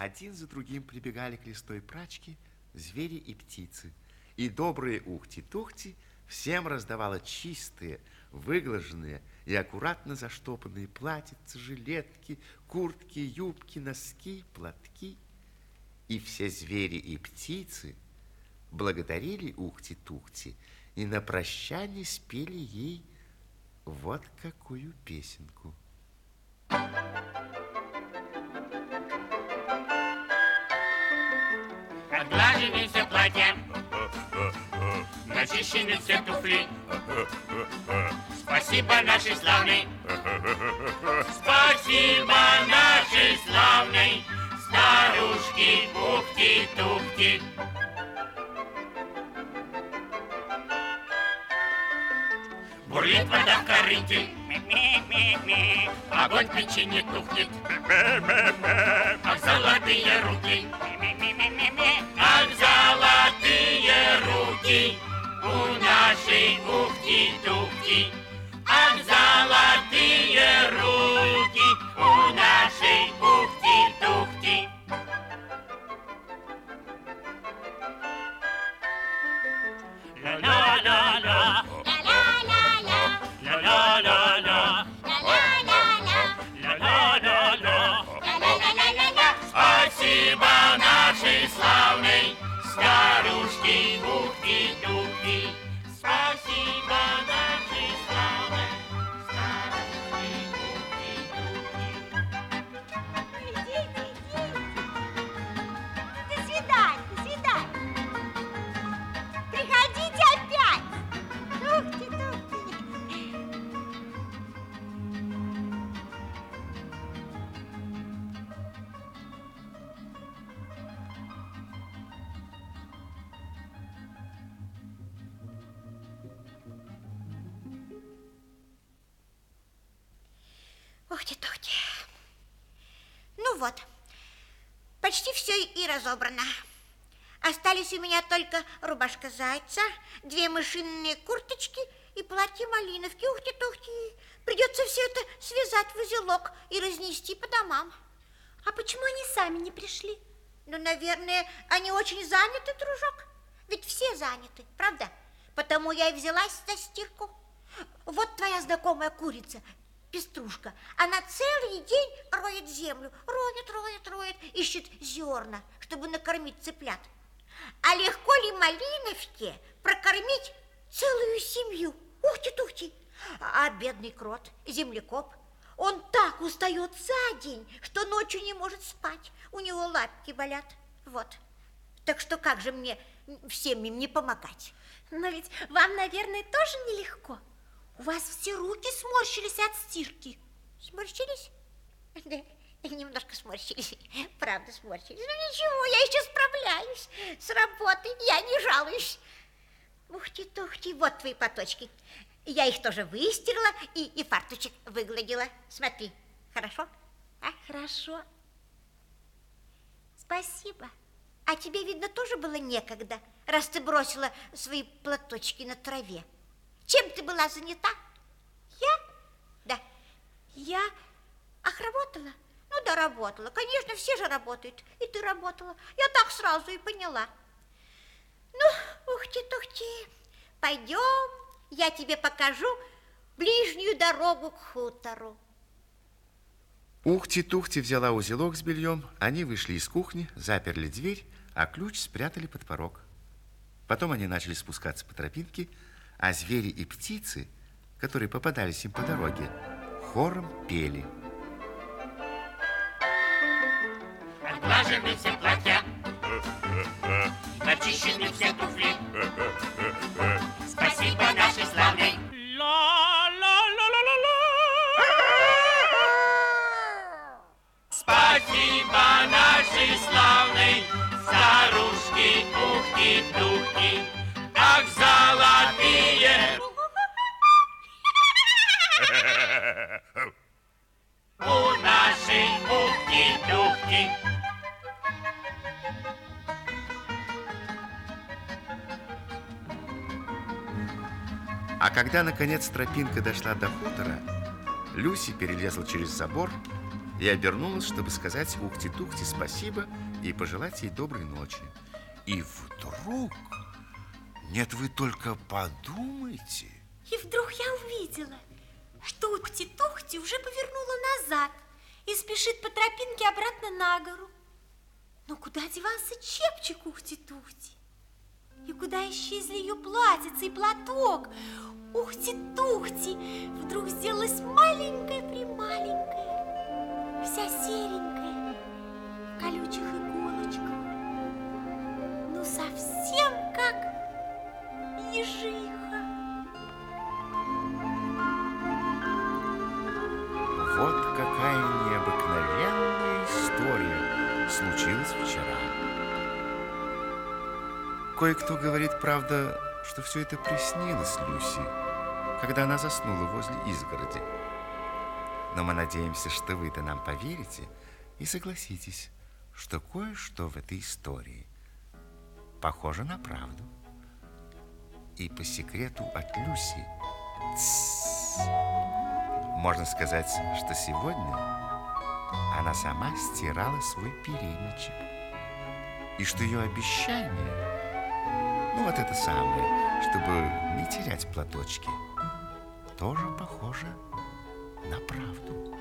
один за другим прибегали к листой прачке звери и птицы. И добрые ухти-тухти всем раздавала чистые, выглаженные и аккуратно заштопанные платьица, жилетки, куртки, юбки, носки, платки. И все звери и птицы благодарили Ухти-Тухти и на прощание спели ей вот какую песенку. Отглажены все платья, начищены все туфли. Спасибо нашей славной, спасибо нашей славной старушки Бухти-Тухти. Бурлит вода в корыте, огонь в печи не тухнет. Ах, золотые руки, у нашей Ухти-Тухти. Ах, золотые руки вот, почти все и разобрано. Остались у меня только рубашка зайца, две мышиные курточки и платье малиновки. Ух ты, тухти. Придется все это связать в узелок и разнести по домам. А почему они сами не пришли? Ну, наверное, они очень заняты, дружок. Ведь все заняты, правда? Потому я и взялась за стирку. Вот твоя знакомая курица, пеструшка. Она целый день роет землю. Роет, роет, роет, ищет зерна, чтобы накормить цыплят. А легко ли Малиновке прокормить целую семью? Ухти-тухти. А бедный крот, землекоп, он так устает за день, что ночью не может спать. У него лапки болят. Вот. Так что как же мне всем им не помогать? Но ведь вам, наверное, тоже нелегко. У вас все руки сморщились от стирки. Сморщились? Да, немножко сморщились. Правда, сморщились. Ну ничего, я еще справляюсь с работой. Я не жалуюсь. Ухти-тухти, вот твои поточки. Я их тоже выстирала и, и фарточек выгладила. Смотри, хорошо? А? Хорошо. Спасибо. А тебе, видно, тоже было некогда, раз ты бросила свои платочки на траве. Чем ты была занята? Я? Да. Я... Ах, работала? Ну да, работала. Конечно, все же работают. И ты работала. Я так сразу и поняла. Ну, ухти-тухти, пойдем, я тебе покажу ближнюю дорогу к хутору. Ухти-тухти взяла узелок с бельем, они вышли из кухни, заперли дверь, а ключ спрятали под порог. Потом они начали спускаться по тропинке, а звери и птицы, которые попадались им по дороге, хором пели. Отглажены все платья, начищены все туфли. Спасибо нашей славной. Спасибо нашей славной старушке Ухти-Тухти. Ах, золотые Ухти-Тухти. А когда, наконец, тропинка дошла до хутора, Люси перелезла через забор и обернулась, чтобы сказать Ухти-Тухти спасибо и пожелать ей доброй ночи. И вдруг... Нет, вы только подумайте. И вдруг я увидела, что Ухти-Тухти уже повернула назад и спешит по тропинке обратно на гору. Но куда девался чепчик Ухти-Тухти? И куда исчезли ее платьице и платок? Ухти-Тухти вдруг сделалась маленькая-прималенькая, вся серенькая, в колючих иголочках. Ну, совсем как ежиха. Кое-кто говорит, правда, что все это приснилось Люси, когда она заснула возле изгороди. Но мы надеемся, что вы-то нам поверите и согласитесь, что кое-что в этой истории похоже на правду. И по секрету от Люси... Можно сказать, что сегодня она сама стирала свой передничек. И что ее обещание, ну вот это самое, чтобы не терять платочки, тоже похоже на правду.